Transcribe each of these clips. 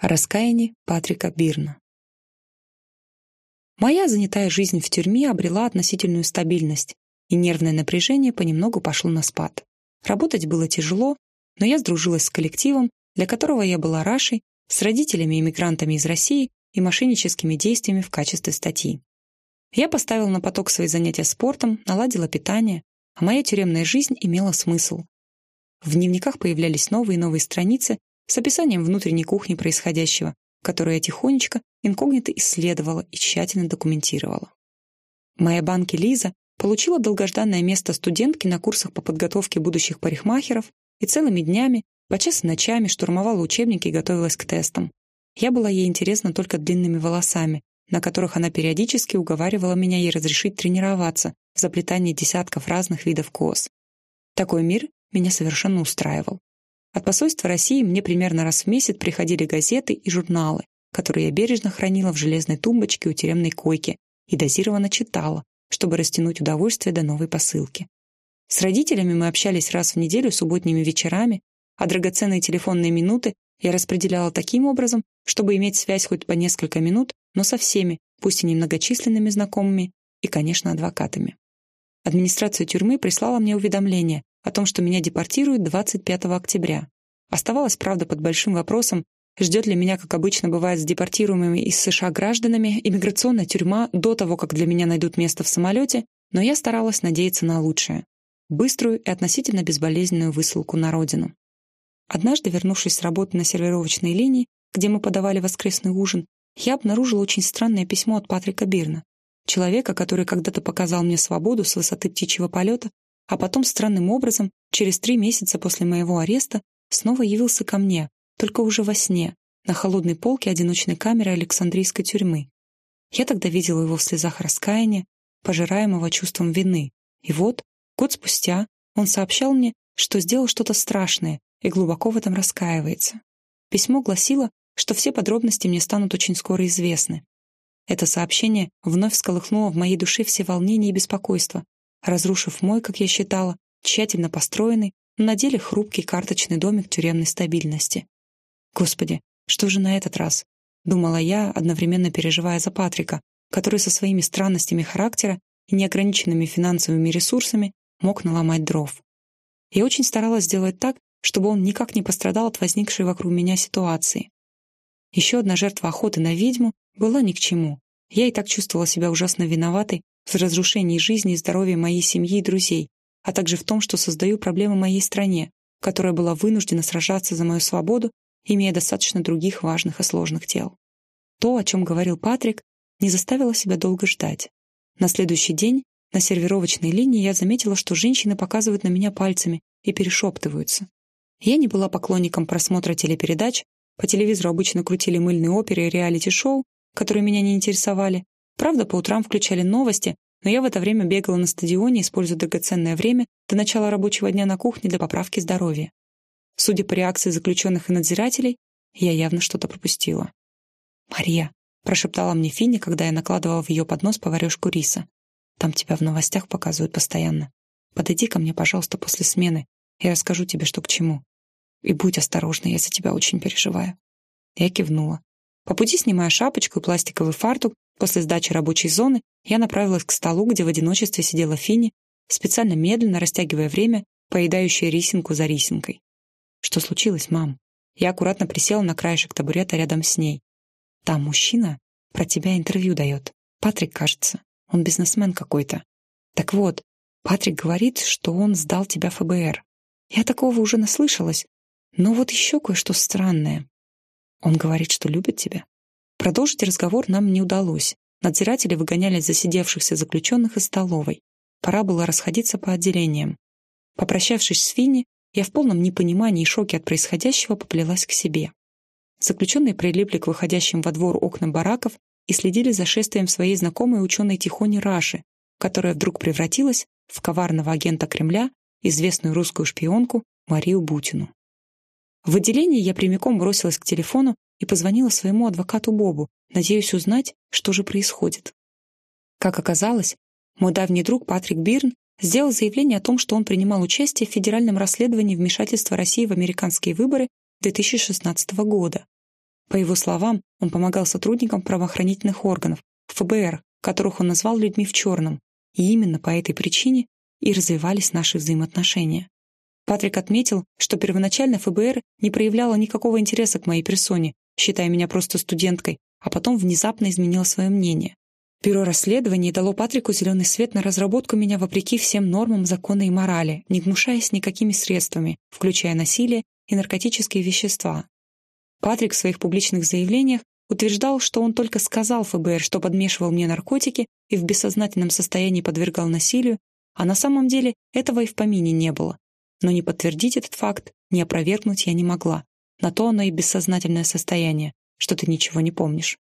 Раскаяние Патрика Бирна. Моя занятая жизнь в тюрьме обрела относительную стабильность, и нервное напряжение понемногу пошло на спад. Работать было тяжело, но я сдружилась с коллективом, для которого я была Рашей, с родителями-иммигрантами из России и мошенническими действиями в качестве статьи. Я поставила на поток свои занятия спортом, наладила питание, а моя тюремная жизнь имела смысл. В дневниках появлялись новые и новые страницы, с описанием внутренней кухни происходящего, которую я тихонечко, инкогнито исследовала и тщательно документировала. Моя банки Лиза получила долгожданное место студентки на курсах по подготовке будущих парикмахеров и целыми днями, по час ночами штурмовала учебники и готовилась к тестам. Я была ей интересна только длинными волосами, на которых она периодически уговаривала меня ей разрешить тренироваться в заплетании десятков разных видов кос. Такой мир меня совершенно устраивал. От посольства России мне примерно раз в месяц приходили газеты и журналы, которые я бережно хранила в железной тумбочке у тюремной койки и дозированно читала, чтобы растянуть удовольствие до новой посылки. С родителями мы общались раз в неделю субботними вечерами, а драгоценные телефонные минуты я распределяла таким образом, чтобы иметь связь хоть по несколько минут, но со всеми, пусть и немногочисленными знакомыми и, конечно, адвокатами. Администрация тюрьмы прислала мне уведомление, о том, что меня депортируют 25 октября. Оставалось, правда, под большим вопросом, ждет ли меня, как обычно бывает с депортируемыми из США гражданами, иммиграционная тюрьма до того, как для меня найдут место в самолете, но я старалась надеяться на лучшее. Быструю и относительно безболезненную высылку на родину. Однажды, вернувшись с работы на сервировочной линии, где мы подавали воскресный ужин, я обнаружила очень странное письмо от Патрика Бирна, человека, который когда-то показал мне свободу с высоты птичьего полета а потом странным образом, через три месяца после моего ареста, снова явился ко мне, только уже во сне, на холодной полке одиночной камеры Александрийской тюрьмы. Я тогда видела его в слезах раскаяния, пожираемого чувством вины. И вот, год спустя, он сообщал мне, что сделал что-то страшное и глубоко в этом раскаивается. Письмо гласило, что все подробности мне станут очень скоро известны. Это сообщение вновь всколыхнуло в моей душе все волнения и беспокойства, разрушив мой, как я считала, тщательно построенный, но на деле хрупкий карточный домик тюремной стабильности. Господи, что же на этот раз? Думала я, одновременно переживая за Патрика, который со своими странностями характера и неограниченными финансовыми ресурсами мог наломать дров. Я очень старалась сделать так, чтобы он никак не пострадал от возникшей вокруг меня ситуации. Еще одна жертва охоты на ведьму была ни к чему. Я и так чувствовала себя ужасно виноватой в разрушении жизни и здоровья моей семьи и друзей, а также в том, что создаю проблемы моей стране, которая была вынуждена сражаться за мою свободу, имея достаточно других важных и сложных дел. То, о чем говорил Патрик, не заставило себя долго ждать. На следующий день на сервировочной линии я заметила, что женщины показывают на меня пальцами и перешептываются. Я не была поклонником просмотра телепередач, по телевизору обычно крутили мыльные оперы и реалити-шоу, которые меня не интересовали, Правда, по утрам включали новости, но я в это время бегала на стадионе, используя драгоценное время до начала рабочего дня на кухне для поправки здоровья. Судя по реакции заключенных и надзирателей, я явно что-то пропустила. «Мария», — прошептала мне Финни, когда я накладывала в ее поднос поварешку риса. «Там тебя в новостях показывают постоянно. Подойди ко мне, пожалуйста, после смены. Я расскажу тебе, что к чему. И будь осторожна, я за тебя очень переживаю». Я кивнула. По пути, снимая шапочку и пластиковый фартук, После сдачи рабочей зоны я направилась к столу, где в одиночестве сидела Финни, специально медленно растягивая время, поедающая рисинку за рисинкой. «Что случилось, мам?» Я аккуратно присела на краешек табурета рядом с ней. «Там мужчина про тебя интервью дает. Патрик, кажется. Он бизнесмен какой-то. Так вот, Патрик говорит, что он сдал тебя ФБР. Я такого уже наслышалась. Но вот еще кое-что странное. Он говорит, что любит тебя. Продолжить разговор нам не удалось. Надзиратели выгоняли засидевшихся заключенных из столовой. Пора было расходиться по отделениям. Попрощавшись с Финни, я в полном непонимании и шоке от происходящего поплелась к себе. Заключенные прилипли к выходящим во двор окнам бараков и следили за шествием своей знакомой ученой Тихони Раши, которая вдруг превратилась в коварного агента Кремля, известную русскую шпионку Марию Бутину. В отделении я прямиком бросилась к телефону и позвонила своему адвокату Бобу, надеясь узнать, что же происходит. Как оказалось, мой давний друг Патрик Бирн сделал заявление о том, что он принимал участие в федеральном расследовании вмешательства России в американские выборы 2016 года. По его словам, он помогал сотрудникам правоохранительных органов, ФБР, которых он назвал людьми в черном, и именно по этой причине и развивались наши взаимоотношения. Патрик отметил, что первоначально ФБР не проявляло никакого интереса к моей персоне, считая меня просто студенткой, а потом внезапно изменило свое мнение. Бюро расследований дало Патрику зеленый свет на разработку меня вопреки всем нормам закона и морали, не гнушаясь никакими средствами, включая насилие и наркотические вещества. Патрик в своих публичных заявлениях утверждал, что он только сказал ФБР, что подмешивал мне наркотики и в бессознательном состоянии подвергал насилию, а на самом деле этого и в помине не было. Но не подтвердить этот факт, не опровергнуть я не могла. На то оно и бессознательное состояние, что ты ничего не помнишь.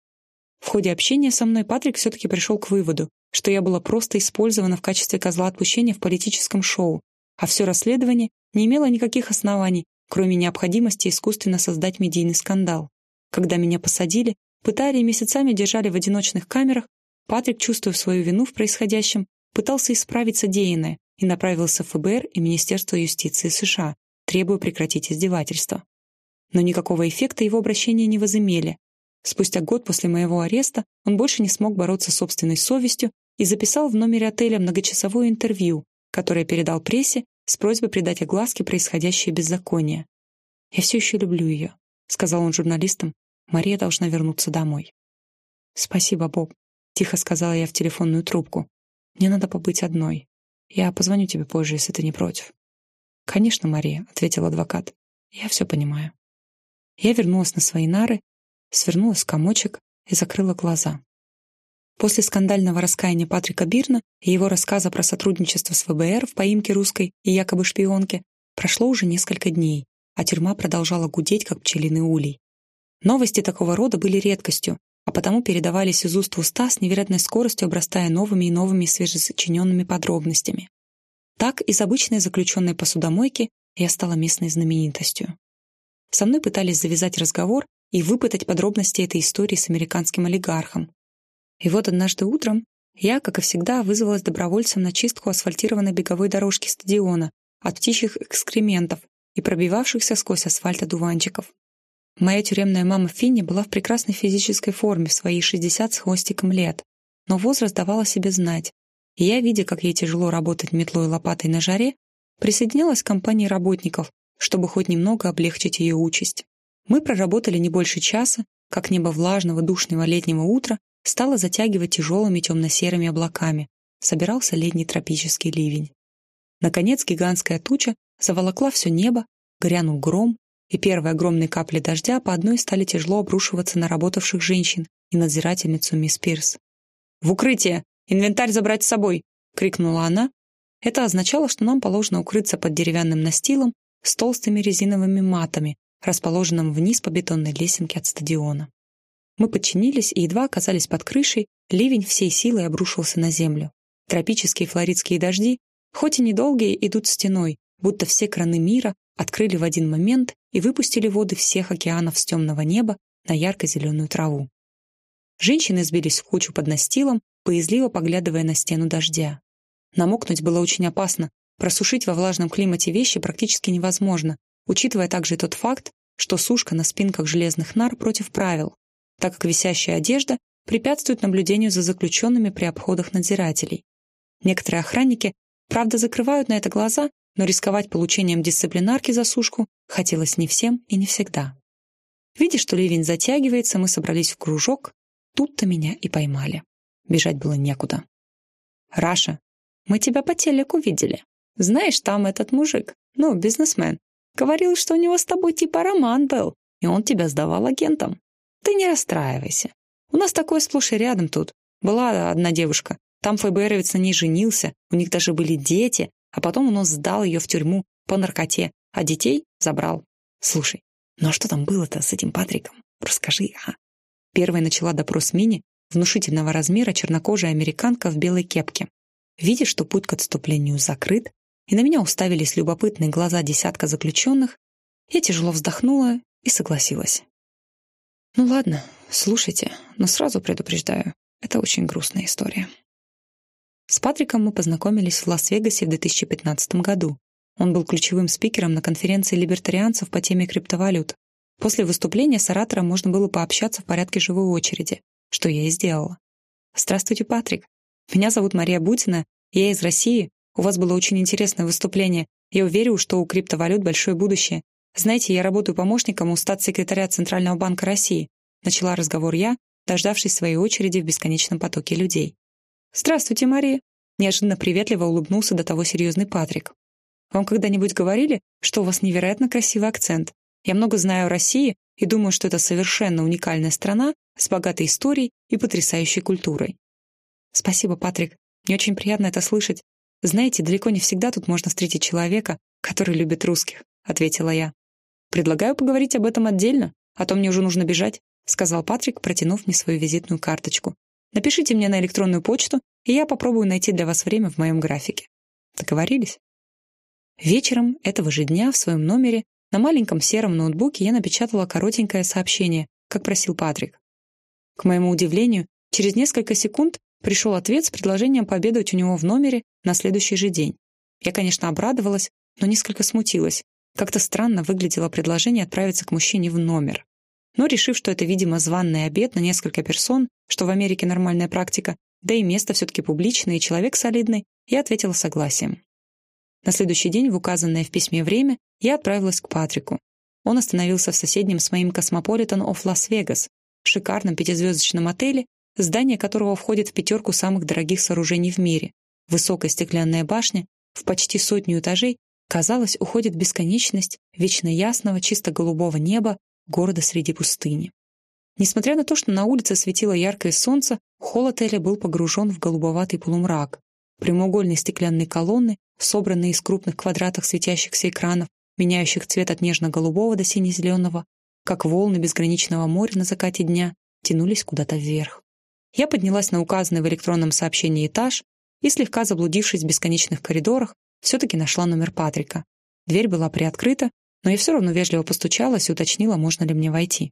В ходе общения со мной Патрик все-таки пришел к выводу, что я была просто использована в качестве козла отпущения в политическом шоу, а все расследование не имело никаких оснований, кроме необходимости искусственно создать медийный скандал. Когда меня посадили, пытали и месяцами держали в одиночных камерах, Патрик, чувствуя свою вину в происходящем, пытался исправить содеянное и направился в ФБР и Министерство юстиции США, требуя прекратить издевательства. Но никакого эффекта его обращения не возымели, Спустя год после моего ареста он больше не смог бороться с собственной совестью и записал в номере отеля многочасовое интервью, которое передал прессе с просьбой придать огласке происходящее беззаконие. «Я все еще люблю ее», — сказал он журналистам. «Мария должна вернуться домой». «Спасибо, Боб», — тихо сказала я в телефонную трубку. «Мне надо побыть одной. Я позвоню тебе позже, если ты не против». «Конечно, Мария», — ответил адвокат. «Я все понимаю». Я вернулась на свои нары свернулась в комочек и закрыла глаза. После скандального раскаяния Патрика Бирна и его рассказа про сотрудничество с ФБР в поимке русской и якобы шпионки прошло уже несколько дней, а тюрьма продолжала гудеть, как пчелиный улей. Новости такого рода были редкостью, а потому передавались из уст в уста с невероятной скоростью, обрастая новыми и новыми свежесочиненными подробностями. Так из обычной заключенной посудомойки я стала местной знаменитостью. Со мной пытались завязать разговор и выпытать подробности этой истории с американским олигархом. И вот однажды утром я, как и всегда, вызвалась добровольцем на чистку асфальтированной беговой дорожки стадиона от птичьих экскрементов и пробивавшихся сквозь асфальт одуванчиков. Моя тюремная мама Финни была в прекрасной физической форме в свои 60 с хвостиком лет, но возраст давал о себе знать, и я, видя, как ей тяжело работать метлой и лопатой на жаре, присоединилась к компании работников, чтобы хоть немного облегчить ее участь. Мы проработали не больше часа, как небо влажного, душного летнего утра стало затягивать тяжелыми темно-серыми облаками. Собирался летний тропический ливень. Наконец гигантская туча заволокла все небо, грянул гром, и первые огромные капли дождя по одной стали тяжело обрушиваться на работавших женщин и надзирательницу мисс Пирс. «В укрытие! Инвентарь забрать с собой!» — крикнула она. Это означало, что нам положено укрыться под деревянным настилом с толстыми резиновыми матами, расположенном вниз по бетонной лесенке от стадиона. Мы подчинились и едва оказались под крышей, ливень всей силой обрушился на землю. Тропические флоридские дожди, хоть и недолгие, идут стеной, будто все краны мира открыли в один момент и выпустили воды всех океанов с темного неба на ярко-зеленую траву. Женщины сбились в кучу под настилом, боязливо поглядывая на стену дождя. Намокнуть было очень опасно, просушить во влажном климате вещи практически невозможно, учитывая также тот факт, что сушка на спинках железных нар против правил, так как висящая одежда препятствует наблюдению за заключенными при обходах надзирателей. Некоторые охранники, правда, закрывают на это глаза, но рисковать получением дисциплинарки за сушку хотелось не всем и не всегда. Видя, что ливень затягивается, мы собрались в кружок, тут-то меня и поймали. Бежать было некуда. «Раша, мы тебя по телеку видели. Знаешь, там этот мужик, ну, бизнесмен, Говорил, что у него с тобой типа роман был, и он тебя сдавал агентам. Ты не расстраивайся. У нас такое сплошь и рядом тут. Была одна девушка. Там ФБРовец на ней женился, у них даже были дети, а потом он сдал ее в тюрьму по наркоте, а детей забрал. Слушай, ну а что там было-то с этим Патриком? Расскажи, а? Первая начала допрос Мини, внушительного размера чернокожая американка в белой кепке. Видя, что путь к отступлению закрыт, и на меня уставились любопытные глаза десятка заключенных, я тяжело вздохнула и согласилась. Ну ладно, слушайте, но сразу предупреждаю, это очень грустная история. С Патриком мы познакомились в Лас-Вегасе в 2015 году. Он был ключевым спикером на конференции либертарианцев по теме криптовалют. После выступления с оратором можно было пообщаться в порядке живой очереди, что я и сделала. «Здравствуйте, Патрик. Меня зовут Мария Бутина, я из России. У вас было очень интересное выступление. Я уверен, что у криптовалют большое будущее. Знаете, я работаю помощником у статс-секретаря Центрального банка России. Начала разговор я, дождавшись своей очереди в бесконечном потоке людей. «Здравствуйте, Мария!» Неожиданно приветливо улыбнулся до того серьезный Патрик. «Вам когда-нибудь говорили, что у вас невероятно красивый акцент? Я много знаю о России и думаю, что это совершенно уникальная страна с богатой историей и потрясающей культурой». «Спасибо, Патрик. Мне очень приятно это слышать. Знаете, далеко не всегда тут можно встретить человека, который любит русских», — ответила я. «Предлагаю поговорить об этом отдельно, а то мне уже нужно бежать», — сказал Патрик, протянув мне свою визитную карточку. «Напишите мне на электронную почту, и я попробую найти для вас время в моем графике». Договорились? Вечером этого же дня в своем номере на маленьком сером ноутбуке я напечатала коротенькое сообщение, как просил Патрик. К моему удивлению, через несколько секунд пришел ответ с предложением пообедать у него в номере на следующий же день. Я, конечно, обрадовалась, но несколько смутилась. Как-то странно выглядело предложение отправиться к мужчине в номер. Но, решив, что это, видимо, званый обед на несколько персон, что в Америке нормальная практика, да и место все-таки публичное и человек солидный, я ответила согласием. На следующий день, в указанное в письме время, я отправилась к Патрику. Он остановился в соседнем с моим Cosmopolitan of Las Vegas, шикарном пятизвездочном отеле, здание которого входит в пятерку самых дорогих сооружений в мире. Высокая стеклянная башня в почти сотню этажей, казалось, уходит бесконечность вечно ясного, чисто голубого неба города среди пустыни. Несмотря на то, что на улице светило яркое солнце, холл отеля был погружен в голубоватый полумрак. Прямоугольные стеклянные колонны, собранные из крупных квадратов светящихся экранов, меняющих цвет от нежно-голубого до сине-зеленого, как волны безграничного моря на закате дня, тянулись куда-то вверх. Я поднялась на указанный в электронном сообщении этаж и, слегка заблудившись в бесконечных коридорах, все-таки нашла номер Патрика. Дверь была приоткрыта, но я все равно вежливо постучалась и уточнила, можно ли мне войти.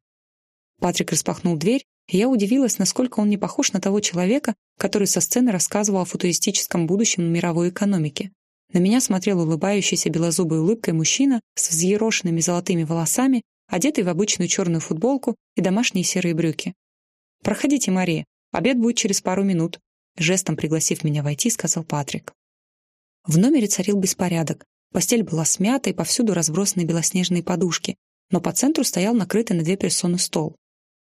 Патрик распахнул дверь, и я удивилась, насколько он не похож на того человека, который со сцены рассказывал о футуристическом будущем мировой экономики. На меня смотрел улыбающийся белозубой улыбкой мужчина с взъерошенными золотыми волосами, одетый в обычную черную футболку и домашние серые брюки. «Проходите, Мария. Обед будет через пару минут», жестом пригласив меня войти, сказал Патрик. В номере царил беспорядок. Постель была смята и повсюду разбросаны белоснежные подушки, но по центру стоял накрытый на две персоны стол.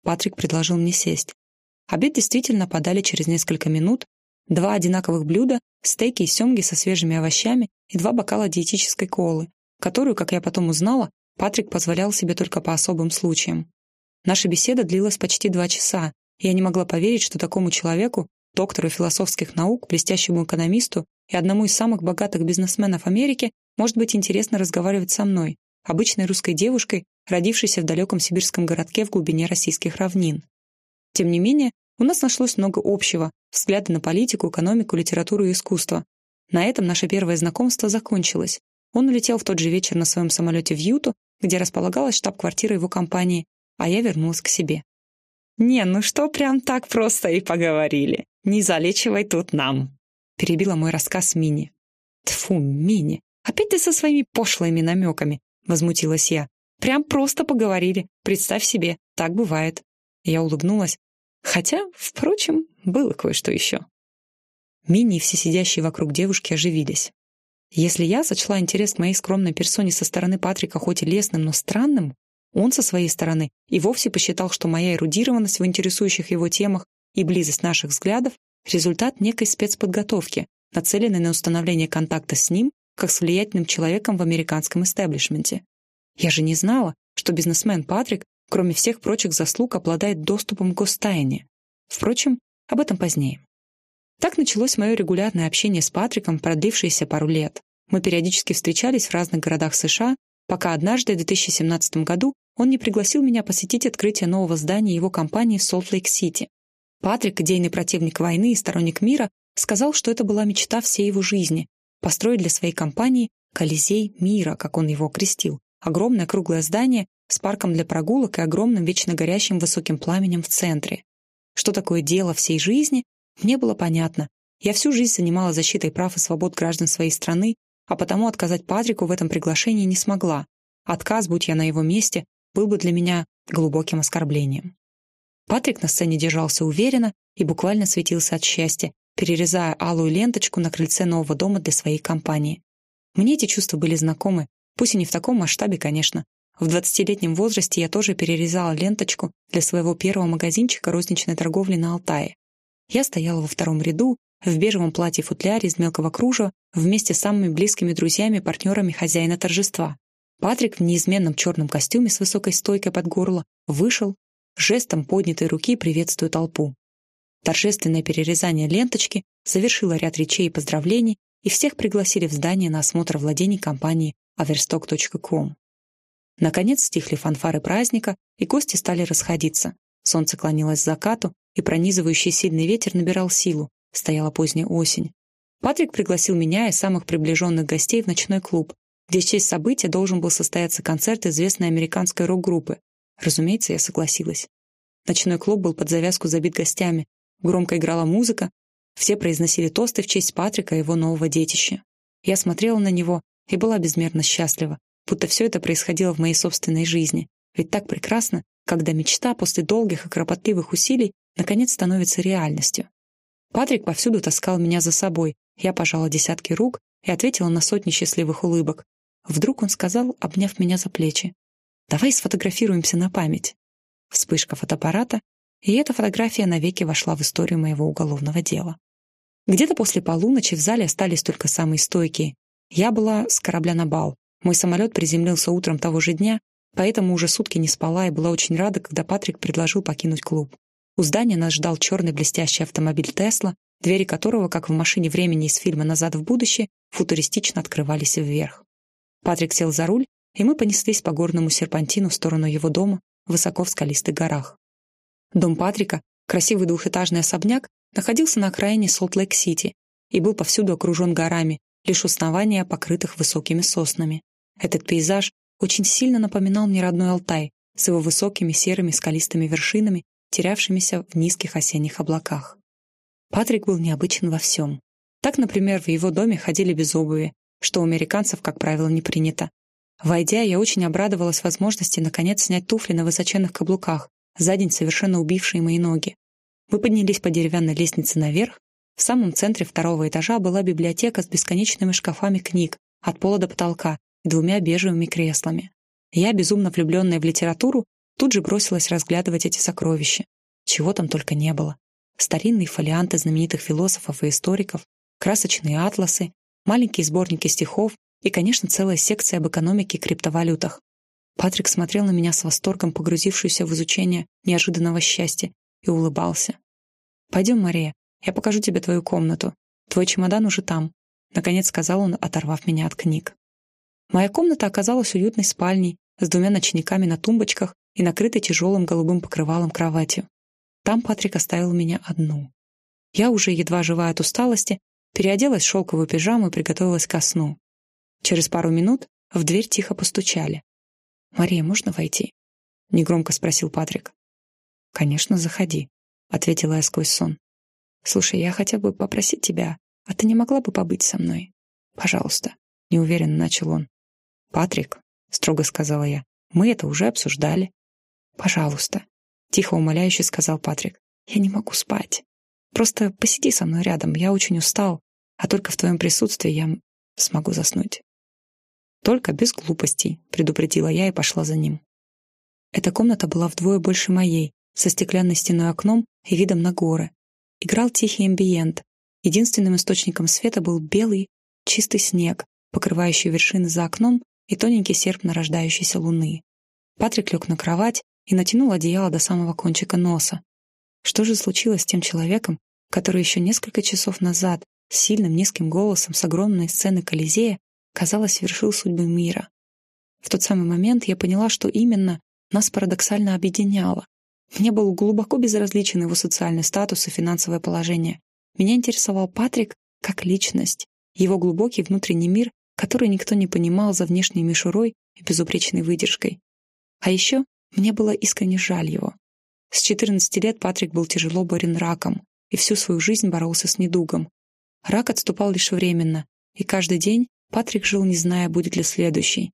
Патрик предложил мне сесть. Обед действительно подали через несколько минут. Два одинаковых блюда, стейки и семги со свежими овощами и два бокала диетической колы, которую, как я потом узнала, Патрик позволял себе только по особым случаям. Наша беседа длилась почти два часа, я не могла поверить, что такому человеку, доктору философских наук, блестящему экономисту и одному из самых богатых бизнесменов Америки, может быть интересно разговаривать со мной, обычной русской девушкой, родившейся в далеком сибирском городке в глубине российских равнин. Тем не менее, у нас нашлось много общего, взгляды на политику, экономику, литературу и искусство. На этом наше первое знакомство закончилось. Он улетел в тот же вечер на своем самолете в Юту, где располагалась штаб-квартира его компании, а я вернулась к себе. «Не, ну что прям так просто и поговорили? Не залечивай тут нам!» Перебила мой рассказ Мини. «Тьфу, Мини, опять ты со своими пошлыми намеками!» Возмутилась я. «Прям просто поговорили. Представь себе, так бывает». Я улыбнулась. Хотя, впрочем, было кое-что еще. Мини и все сидящие вокруг девушки оживились. Если я сочла интерес моей скромной персоне со стороны Патрика хоть и лесным, но странным, он со своей стороны и вовсе посчитал, что моя эрудированность в интересующих его темах и близость наших взглядов — результат некой спецподготовки, нацеленной на установление контакта с ним как с влиятельным человеком в американском истеблишменте. Я же не знала, что бизнесмен Патрик, кроме всех прочих заслуг, обладает доступом к гостайне. Впрочем, об этом позднее. Так началось мое регулярное общение с Патриком, продлившееся пару лет. Мы периодически встречались в разных городах США, пока однажды в 2017 году он не пригласил меня посетить открытие нового здания его компании в Солт-Лейк-Сити. Патрик, идейный противник войны и сторонник мира, сказал, что это была мечта всей его жизни — построить для своей компании Колизей мира, как он его окрестил, огромное круглое здание с парком для прогулок и огромным вечно горящим высоким пламенем в центре. Что такое дело всей жизни, мне было понятно. Я всю жизнь занималась защитой прав и свобод граждан своей страны, а потому отказать Патрику в этом приглашении не смогла. Отказ, будь я на его месте, был бы для меня глубоким оскорблением. Патрик на сцене держался уверенно и буквально светился от счастья, перерезая алую ленточку на крыльце нового дома для своей компании. Мне эти чувства были знакомы, пусть и не в таком масштабе, конечно. В двадцатилетнем возрасте я тоже перерезала ленточку для своего первого магазинчика розничной торговли на Алтае. Я стояла во втором ряду, в бежевом платье-футляре из мелкого кружева, вместе с самыми близкими друзьями-партнерами хозяина торжества. Патрик в неизменном черном костюме с высокой стойкой под горло вышел, жестом поднятой руки приветствуя толпу. Торжественное перерезание ленточки завершило ряд речей и поздравлений, и всех пригласили в здание на осмотр владений компании overstock.com. Наконец стихли фанфары праздника, и гости стали расходиться. Солнце клонилось к закату, и пронизывающий сильный ветер набирал силу. Стояла поздняя осень. Патрик пригласил меня и самых приближенных гостей в ночной клуб, где в честь события должен был состояться концерт известной американской рок-группы. Разумеется, я согласилась. Ночной клуб был под завязку забит гостями. Громко играла музыка. Все произносили тосты в честь Патрика и его нового детища. Я смотрела на него и была безмерно счастлива, будто все это происходило в моей собственной жизни. Ведь так прекрасно, когда мечта после долгих и кропотливых усилий наконец становится реальностью. Патрик повсюду таскал меня за собой. Я пожала десятки рук и ответила на сотни счастливых улыбок. Вдруг он сказал, обняв меня за плечи. «Давай сфотографируемся на память». Вспышка фотоаппарата, и эта фотография навеки вошла в историю моего уголовного дела. Где-то после полуночи в зале остались только самые стойкие. Я была с корабля на бал. Мой самолет приземлился утром того же дня, поэтому уже сутки не спала и была очень рада, когда Патрик предложил покинуть клуб. У здания нас ждал черный блестящий автомобиль «Тесла», двери которого, как в машине времени из фильма «Назад в будущее», футуристично открывались вверх. Патрик сел за руль, и мы понеслись по горному серпантину в сторону его дома, высоко в скалистых горах. Дом Патрика, красивый двухэтажный особняк, находился на окраине Солт-Лейк-Сити и был повсюду окружен горами, лишь основания покрытых высокими соснами. Этот пейзаж очень сильно напоминал мне родной Алтай с его высокими серыми скалистыми вершинами терявшимися в низких осенних облаках. Патрик был необычен во всем. Так, например, в его доме ходили без обуви, что у американцев, как правило, не принято. Войдя, я очень обрадовалась возможности наконец снять туфли на высоченных каблуках, за день совершенно убившие мои ноги. Мы поднялись по деревянной лестнице наверх. В самом центре второго этажа была библиотека с бесконечными шкафами книг от пола до потолка и двумя бежевыми креслами. Я, безумно влюбленная в литературу, Тут же бросилась разглядывать эти сокровища. Чего там только не было. Старинные фолианты знаменитых философов и историков, красочные атласы, маленькие сборники стихов и, конечно, целая секция об экономике и криптовалютах. Патрик смотрел на меня с восторгом, погрузившуюся в изучение неожиданного счастья, и улыбался. «Пойдем, Мария, я покажу тебе твою комнату. Твой чемодан уже там», — наконец сказал он, оторвав меня от книг. Моя комната оказалась уютной спальней с двумя ночниками на тумбочках и накрытой тяжелым голубым покрывалом кроватью. Там Патрик оставил меня одну. Я уже, едва живая от усталости, переоделась в шелковую пижаму и приготовилась ко сну. Через пару минут в дверь тихо постучали. «Мария, можно войти?» — негромко спросил Патрик. «Конечно, заходи», — ответила я сквозь сон. «Слушай, я хотел бы попросить тебя, а ты не могла бы побыть со мной? Пожалуйста», — неуверенно начал он. «Патрик», — строго сказала я, — «мы это уже обсуждали. «Пожалуйста», — тихо умоляюще сказал Патрик. «Я не могу спать. Просто посиди со мной рядом, я очень устал, а только в твоем присутствии я смогу заснуть». «Только без глупостей», — предупредила я и пошла за ним. Эта комната была вдвое больше моей, со стеклянной стеной окном и видом на горы. Играл тихий амбиент. Единственным источником света был белый, чистый снег, покрывающий вершины за окном и тоненький серп нарождающейся луны. Патрик лег на кровать, и натянул одеяло до самого кончика носа. Что же случилось с тем человеком, который еще несколько часов назад с сильным низким голосом с огромной сцены Колизея, казалось, вершил судьбы мира? В тот самый момент я поняла, что именно нас парадоксально объединяло. Мне был глубоко безразличен его социальный статус и финансовое положение. Меня интересовал Патрик как личность, его глубокий внутренний мир, который никто не понимал за внешней мишурой и безупречной выдержкой. А еще мне было искренне жаль его. С 14 лет Патрик был тяжело болен раком и всю свою жизнь боролся с недугом. Рак отступал лишь временно, и каждый день Патрик жил, не зная, будет ли следующий.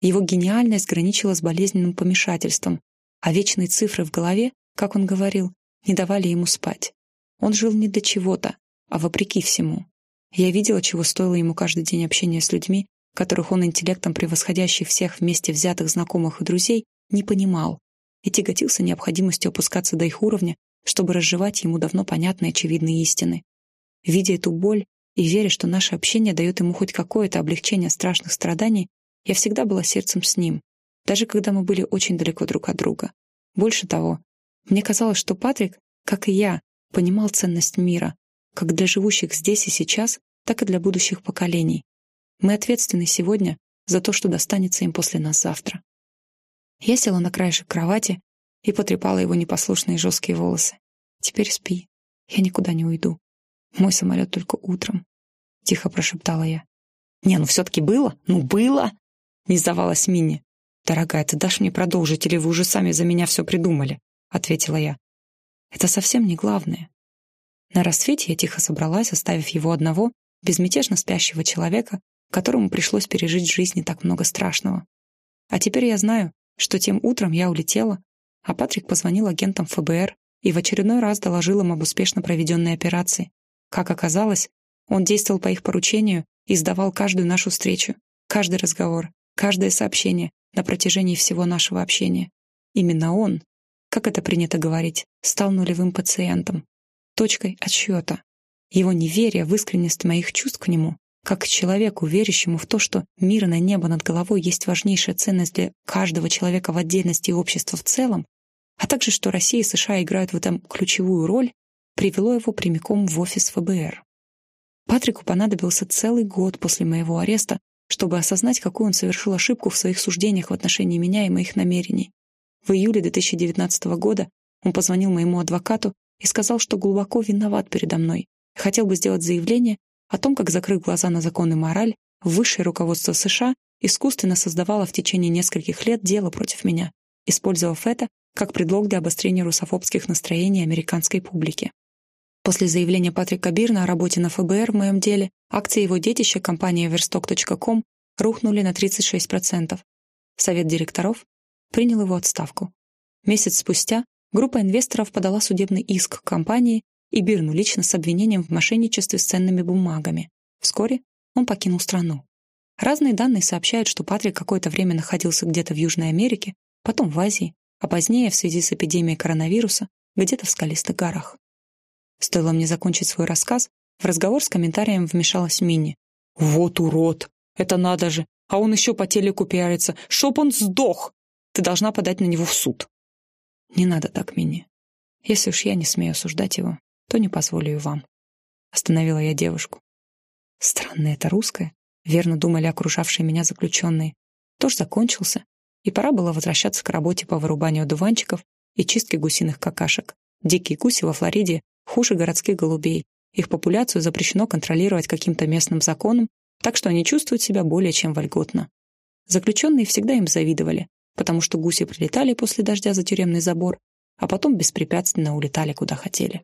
Его гениальность граничила с болезненным помешательством, а вечные цифры в голове, как он говорил, не давали ему спать. Он жил не для чего-то, а вопреки всему. Я видела, чего стоило ему каждый день общения с людьми, которых он интеллектом превосходящий всех вместе взятых знакомых и друзей не понимал и тяготился необходимостью опускаться до их уровня, чтобы разжевать ему давно понятные очевидные истины. Видя эту боль и веря, что наше общение дает ему хоть какое-то облегчение страшных страданий, я всегда была сердцем с ним, даже когда мы были очень далеко друг от друга. Больше того, мне казалось, что Патрик, как и я, понимал ценность мира, как для живущих здесь и сейчас, так и для будущих поколений. Мы ответственны сегодня за то, что достанется им после нас завтра. Я села на краешек кровати и потрепала его непослушные жесткие волосы. «Теперь спи. Я никуда не уйду. Мой самолет только утром», — тихо прошептала я. «Не, ну все-таки было? Ну, было!» — не сдавалась Минни. «Дорогая, ты дашь мне продолжить, или вы уже сами за меня все придумали?» — ответила я. «Это совсем не главное». На рассвете я тихо собралась, оставив его одного, безмятежно спящего человека, которому пришлось пережить в жизни так много страшного. А теперь я знаю, что тем утром я улетела, а Патрик позвонил агентам ФБР и в очередной раз доложил им об успешно проведенной операции. Как оказалось, он действовал по их поручению и сдавал каждую нашу встречу, каждый разговор, каждое сообщение на протяжении всего нашего общения. Именно он, как это принято говорить, стал нулевым пациентом, точкой отсчета. Его неверие в искренность моих чувств к нему как человеку, верящему в то, что мирное небо над головой есть важнейшая ценность для каждого человека в отдельности и общества в целом, а также что Россия и США играют в этом ключевую роль, привело его прямиком в офис ФБР. Патрику понадобился целый год после моего ареста, чтобы осознать, какую он совершил ошибку в своих суждениях в отношении меня и моих намерений. В июле 2019 года он позвонил моему адвокату и сказал, что глубоко виноват передо мной, хотел бы сделать заявление о том, как, закрыв глаза на закон и мораль, высшее руководство США искусственно создавало в течение нескольких лет дело против меня, использовав это как предлог для обострения русофобских настроений американской публики. После заявления Патрика Бирна о работе на ФБР в моем деле, акции его детища, компания Verstock.com, рухнули на 36%. Совет директоров принял его отставку. Месяц спустя группа инвесторов подала судебный иск к компании и Бирну лично с обвинением в мошенничестве с ценными бумагами. Вскоре он покинул страну. Разные данные сообщают, что Патрик какое-то время находился где-то в Южной Америке, потом в Азии, а позднее, в связи с эпидемией коронавируса, где-то в скалистых горах. Стоило мне закончить свой рассказ, в разговор с комментарием вмешалась Минни. «Вот урод! Это надо же! А он еще по телеку пиарится! Чтоб он сдох! Ты должна подать на него в суд!» «Не надо так, Минни. Если уж я не смею осуждать его, то не позволю и вам. Остановила я девушку. Странно это русское, верно думали окружавшие меня заключенные. Тоже закончился, и пора было возвращаться к работе по вырубанию дуванчиков и чистке гусиных какашек. Дикие гуси во Флориде хуже городских голубей. Их популяцию запрещено контролировать каким-то местным законом, так что они чувствуют себя более чем вольготно. Заключенные всегда им завидовали, потому что гуси прилетали после дождя за тюремный забор, а потом беспрепятственно улетали куда хотели.